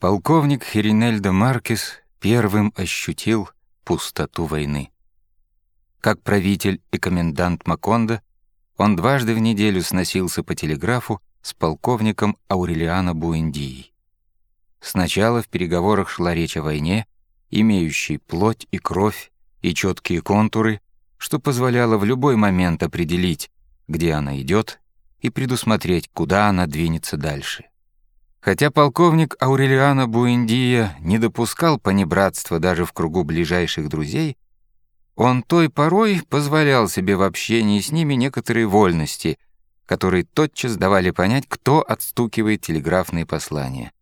Полковник Херинельдо Маркес первым ощутил пустоту войны. Как правитель и комендант Макондо, он дважды в неделю сносился по телеграфу с полковником Аурелиано Буэндией. Сначала в переговорах шла речь о войне, имеющей плоть и кровь и четкие контуры, что позволяло в любой момент определить, где она идет, и предусмотреть, куда она двинется дальше. Хотя полковник Аурелиано Буэндия не допускал понебратства даже в кругу ближайших друзей, он той порой позволял себе в общении с ними некоторые вольности, которые тотчас давали понять, кто отстукивает телеграфные послания.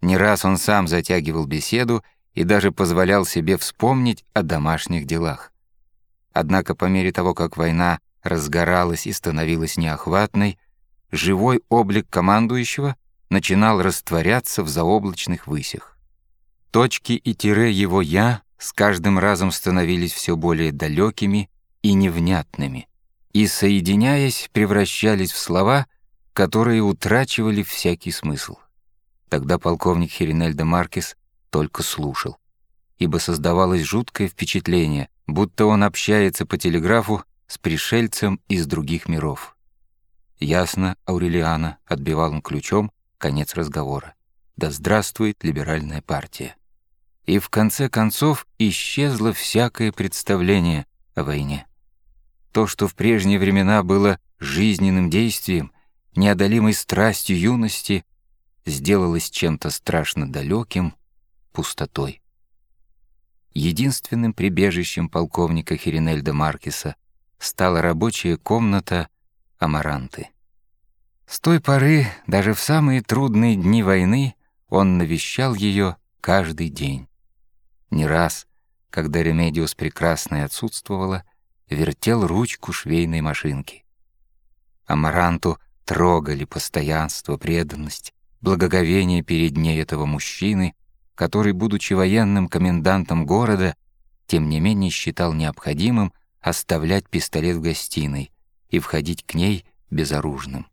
Не раз он сам затягивал беседу и даже позволял себе вспомнить о домашних делах. Однако по мере того, как война разгоралась и становилась неохватной, живой облик командующего начинал растворяться в заоблачных высях. Точки и тире его «я» с каждым разом становились все более далекими и невнятными, и, соединяясь, превращались в слова, которые утрачивали всякий смысл. Тогда полковник Херинельда Маркес только слушал, ибо создавалось жуткое впечатление, будто он общается по телеграфу с пришельцем из других миров. Ясно, Аурелиана, отбивал он ключом, Конец разговора. Да здравствует либеральная партия. И в конце концов исчезло всякое представление о войне. То, что в прежние времена было жизненным действием, неодолимой страстью юности, сделалось чем-то страшно далеким, пустотой. Единственным прибежищем полковника Херинельда Маркеса стала рабочая комната Амаранты. С той поры, даже в самые трудные дни войны, он навещал ее каждый день. Не раз, когда Ремедиус прекрасная отсутствовала, вертел ручку швейной машинки. Амаранту трогали постоянство, преданность, благоговение перед ней этого мужчины, который, будучи военным комендантом города, тем не менее считал необходимым оставлять пистолет в гостиной и входить к ней безоружным.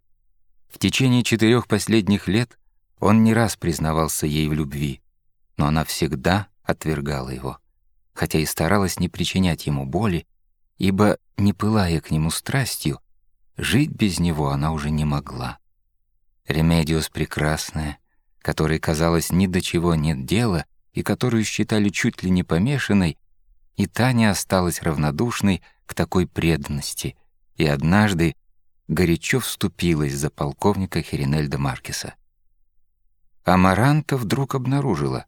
В течение четырех последних лет он не раз признавался ей в любви, но она всегда отвергала его, хотя и старалась не причинять ему боли, ибо, не пылая к нему страстью, жить без него она уже не могла. Ремедиус прекрасная, которой, казалось, ни до чего нет дела и которую считали чуть ли не помешанной, и та не осталась равнодушной к такой преданности, и однажды, горячо вступилась за полковника Херинельда Маркеса. Амаранта вдруг обнаружила,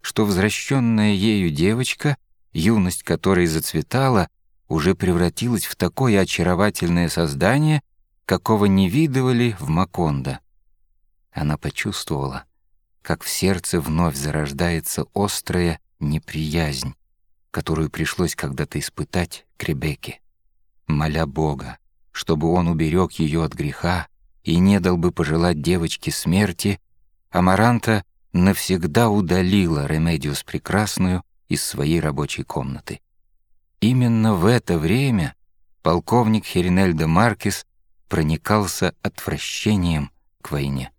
что возвращенная ею девочка, юность которой зацветала, уже превратилась в такое очаровательное создание, какого не видывали в Макондо. Она почувствовала, как в сердце вновь зарождается острая неприязнь, которую пришлось когда-то испытать к Ребекке. Моля Бога, чтобы он уберег ее от греха и не дал бы пожелать девочке смерти, Амаранта навсегда удалила Ремедиус Прекрасную из своей рабочей комнаты. Именно в это время полковник Херинельдо Маркес проникался отвращением к войне.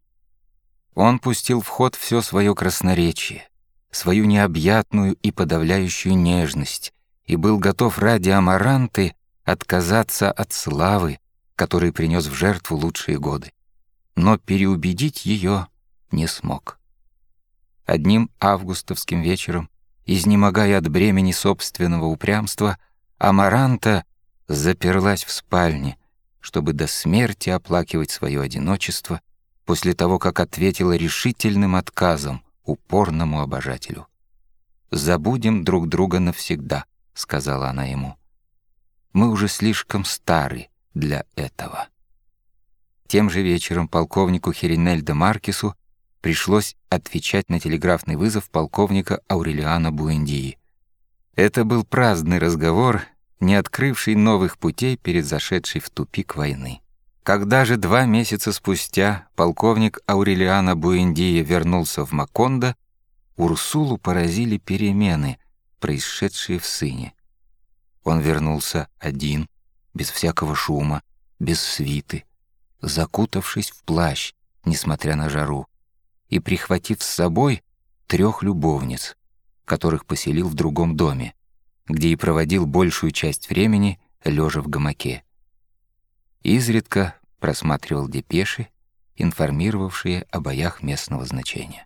Он пустил в ход все свое красноречие, свою необъятную и подавляющую нежность и был готов ради Амаранты отказаться от славы, который принес в жертву лучшие годы. Но переубедить ее не смог. Одним августовским вечером, изнемогая от бремени собственного упрямства, Амаранта заперлась в спальне, чтобы до смерти оплакивать свое одиночество после того, как ответила решительным отказом упорному обожателю. «Забудем друг друга навсегда», — сказала она ему мы уже слишком стары для этого. Тем же вечером полковнику Херинельдо Маркесу пришлось отвечать на телеграфный вызов полковника Аурелиана Буэндии. Это был праздный разговор, не открывший новых путей перед зашедшей в тупик войны. Когда же два месяца спустя полковник Аурелиана Буэндия вернулся в Макондо, Урсулу поразили перемены, происшедшие в сыне. Он вернулся один, без всякого шума, без свиты, закутавшись в плащ, несмотря на жару, и прихватив с собой трех любовниц, которых поселил в другом доме, где и проводил большую часть времени, лежа в гамаке. Изредка просматривал депеши, информировавшие о боях местного значения.